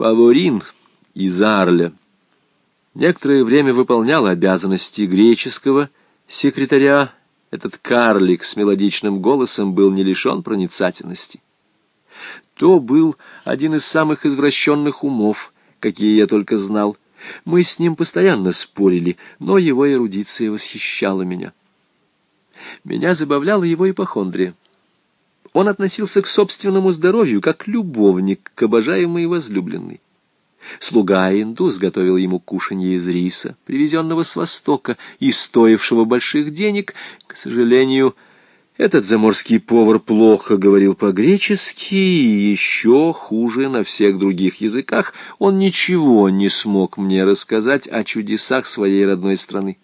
Фаворин из Арля некоторое время выполнял обязанности греческого секретаря. Этот карлик с мелодичным голосом был не лишен проницательности. То был один из самых извращенных умов, какие я только знал. Мы с ним постоянно спорили, но его эрудиция восхищала меня. Меня забавляла его ипохондрия. Он относился к собственному здоровью, как любовник к обожаемой возлюбленной. Слуга-индус готовил ему кушанье из риса, привезенного с Востока и стоившего больших денег. К сожалению, этот заморский повар плохо говорил по-гречески и еще хуже на всех других языках. Он ничего не смог мне рассказать о чудесах своей родной страны.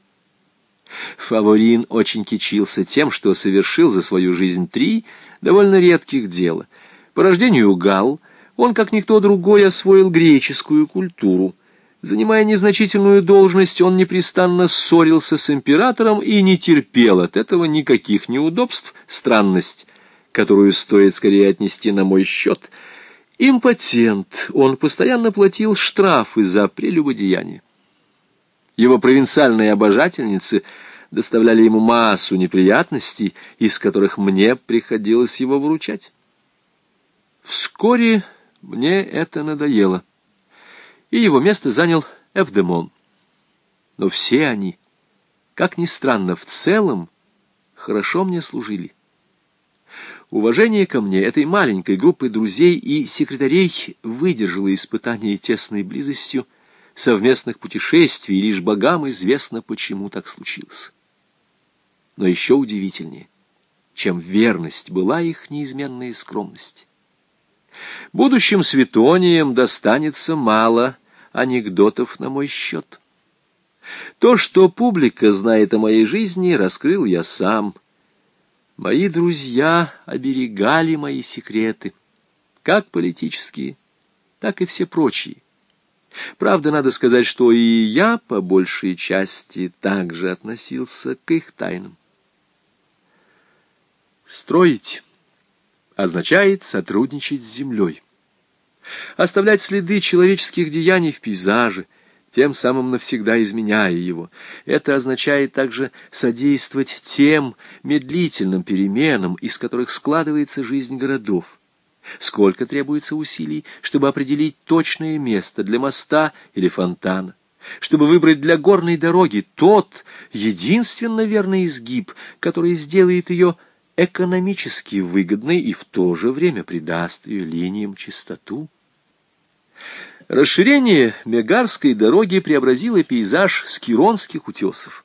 Фаворин очень кичился тем, что совершил за свою жизнь три довольно редких дела. По рождению Гал он, как никто другой, освоил греческую культуру. Занимая незначительную должность, он непрестанно ссорился с императором и не терпел от этого никаких неудобств, странность, которую стоит скорее отнести на мой счет. Импотент, он постоянно платил штрафы за прелюбодеяние. Его провинциальные обожательницы доставляли ему массу неприятностей, из которых мне приходилось его выручать. Вскоре мне это надоело, и его место занял Эвдемон. Но все они, как ни странно, в целом хорошо мне служили. Уважение ко мне этой маленькой группы друзей и секретарей выдержало испытание тесной близостью, совместных путешествий, лишь богам известно, почему так случилось. Но еще удивительнее, чем верность была их неизменная скромность. Будущим святониям достанется мало анекдотов на мой счет. То, что публика знает о моей жизни, раскрыл я сам. Мои друзья оберегали мои секреты, как политические, так и все прочие. Правда, надо сказать, что и я, по большей части, также относился к их тайнам. Строить означает сотрудничать с землей. Оставлять следы человеческих деяний в пейзаже, тем самым навсегда изменяя его. Это означает также содействовать тем медлительным переменам, из которых складывается жизнь городов. Сколько требуется усилий, чтобы определить точное место для моста или фонтана, чтобы выбрать для горной дороги тот единственно верный изгиб, который сделает ее экономически выгодной и в то же время придаст ее линиям чистоту. Расширение Мегарской дороги преобразило пейзаж скиронских утесов.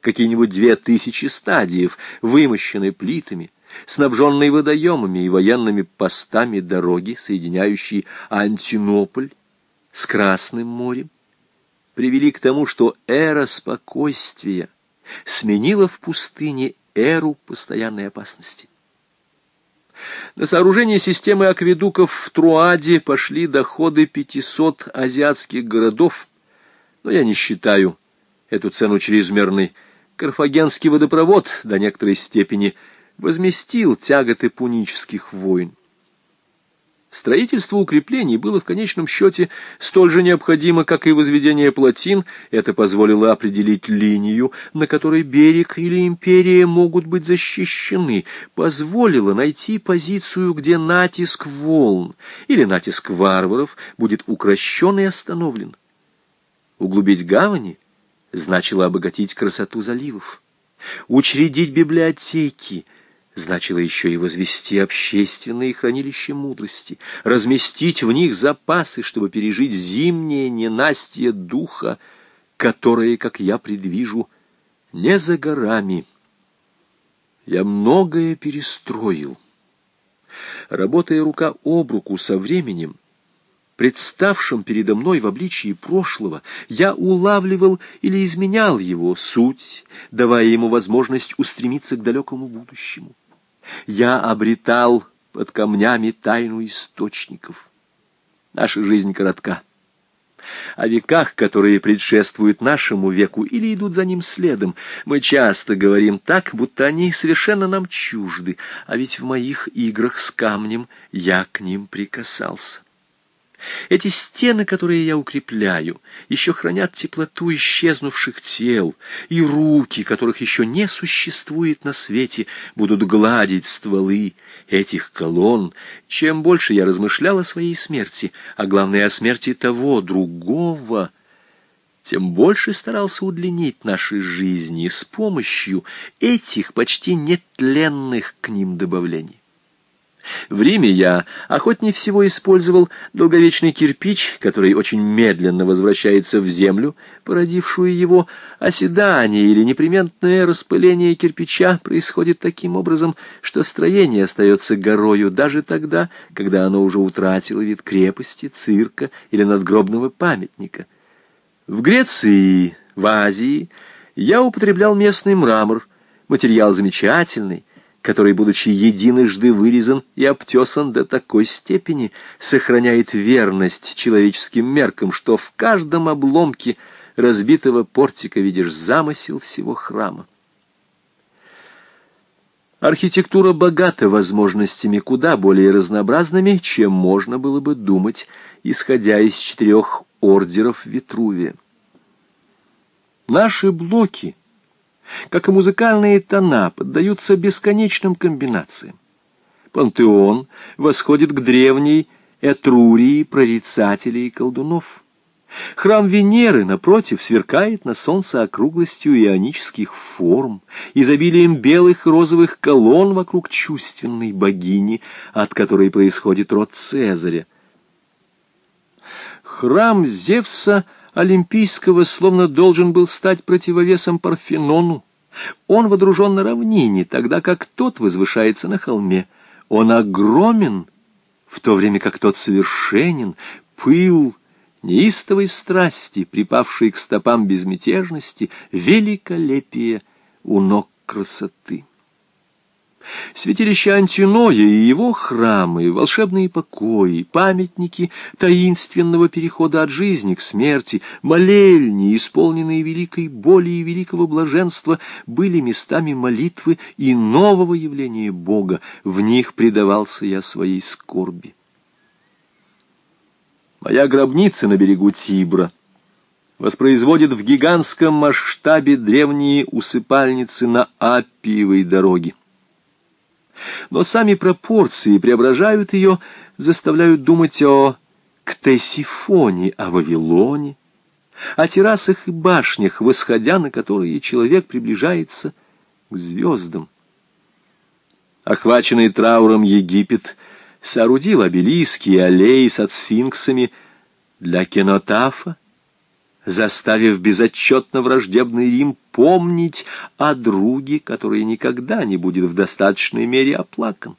Какие-нибудь две тысячи стадиев, вымощенные плитами, снабженные водоемами и военными постами дороги, соединяющие Антинополь с Красным морем, привели к тому, что эра спокойствия сменила в пустыне эру постоянной опасности. На сооружение системы акведуков в Труаде пошли доходы 500 азиатских городов, но я не считаю эту цену чрезмерной. Карфагенский водопровод до некоторой степени возместил тяготы пунических войн. Строительство укреплений было в конечном счете столь же необходимо, как и возведение плотин. Это позволило определить линию, на которой берег или империя могут быть защищены, позволило найти позицию, где натиск волн или натиск варваров будет укращен и остановлен. Углубить гавани значило обогатить красоту заливов, учредить библиотеки, значило еще и возвести общественные хранилища мудрости, разместить в них запасы, чтобы пережить зимнее ненастье духа, которое, как я предвижу, не за горами. Я многое перестроил. Работая рука об руку со временем, представшим передо мной в обличии прошлого, я улавливал или изменял его суть, давая ему возможность устремиться к далекому будущему я обретал под камнями тайну источников. Наша жизнь коротка. О веках, которые предшествуют нашему веку или идут за ним следом, мы часто говорим так, будто они совершенно нам чужды, а ведь в моих играх с камнем я к ним прикасался. Эти стены, которые я укрепляю, еще хранят теплоту исчезнувших тел, и руки, которых еще не существует на свете, будут гладить стволы этих колонн. Чем больше я размышлял о своей смерти, а главное о смерти того, другого, тем больше старался удлинить наши жизни с помощью этих почти нетленных к ним добавлений. В Риме я охотнее всего использовал долговечный кирпич, который очень медленно возвращается в землю, породившую его. Оседание или неприметное распыление кирпича происходит таким образом, что строение остается горою даже тогда, когда оно уже утратило вид крепости, цирка или надгробного памятника. В Греции, в Азии я употреблял местный мрамор, материал замечательный, который, будучи единожды вырезан и обтесан до такой степени, сохраняет верность человеческим меркам, что в каждом обломке разбитого портика видишь замысел всего храма. Архитектура богата возможностями куда более разнообразными, чем можно было бы думать, исходя из четырех ордеров Витрувия. Наши блоки — как и музыкальные тона, поддаются бесконечным комбинациям. Пантеон восходит к древней Этрурии прорицателей и колдунов. Храм Венеры, напротив, сверкает на солнце округлостью ионических форм, изобилием белых и розовых колонн вокруг чувственной богини, от которой происходит род Цезаря. Храм Зевса — Олимпийского словно должен был стать противовесом Парфенону. Он водружен на равнине, тогда как тот возвышается на холме. Он огромен, в то время как тот совершенен, пыл неистовой страсти, припавший к стопам безмятежности, великолепие у ног красоты. Святилище Антиноя и его храмы, волшебные покои, памятники таинственного перехода от жизни к смерти, молельни, исполненные великой боли и великого блаженства, были местами молитвы и нового явления Бога. В них предавался я своей скорби. Моя гробница на берегу Тибра воспроизводит в гигантском масштабе древние усыпальницы на Аппиевой дороге но сами пропорции преображают ее, заставляют думать о Ктесифоне, о Вавилоне, о террасах и башнях, восходя на которые человек приближается к звездам. Охваченный трауром Египет соорудил обелиски и аллеи со сфинксами для кенотафа, заставив безотчетно враждебный Рим помнить о друге, который никогда не будет в достаточной мере оплакан.